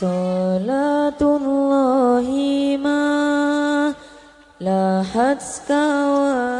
Salatullahi ma lahat kawan.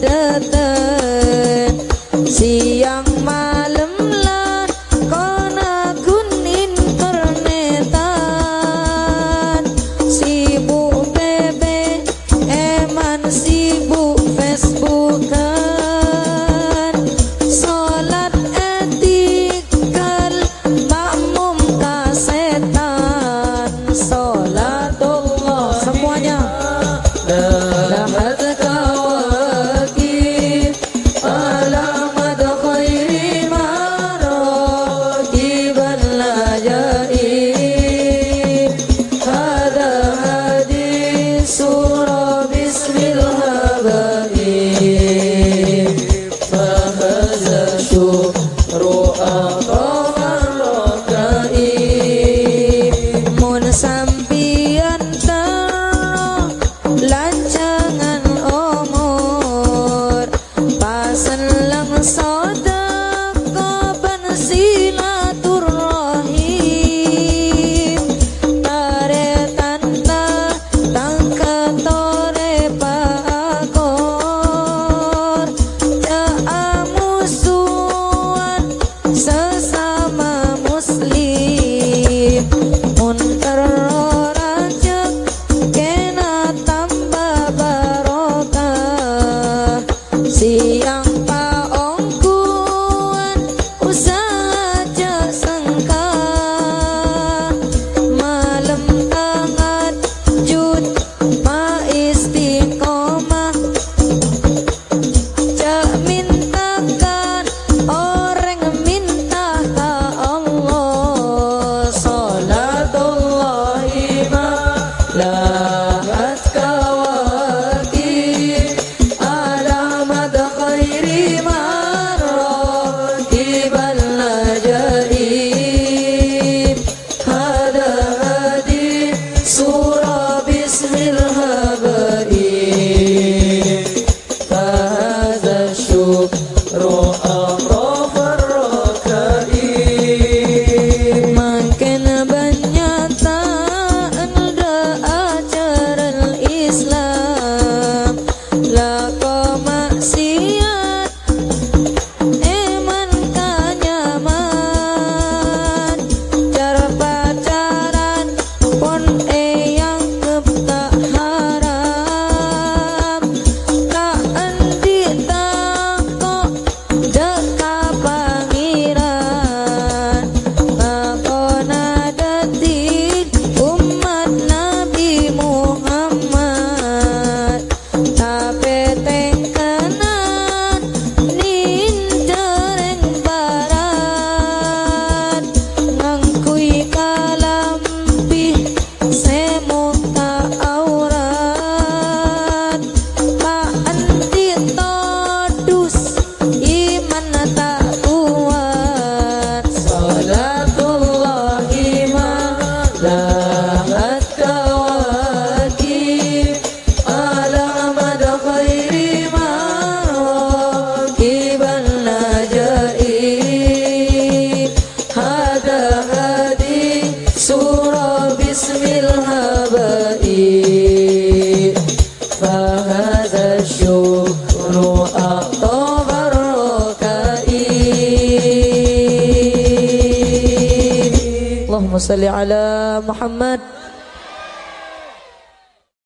dateng. Siang malam lah kona gun internetan sibuk bebe eman eh, sibuk صل على محمد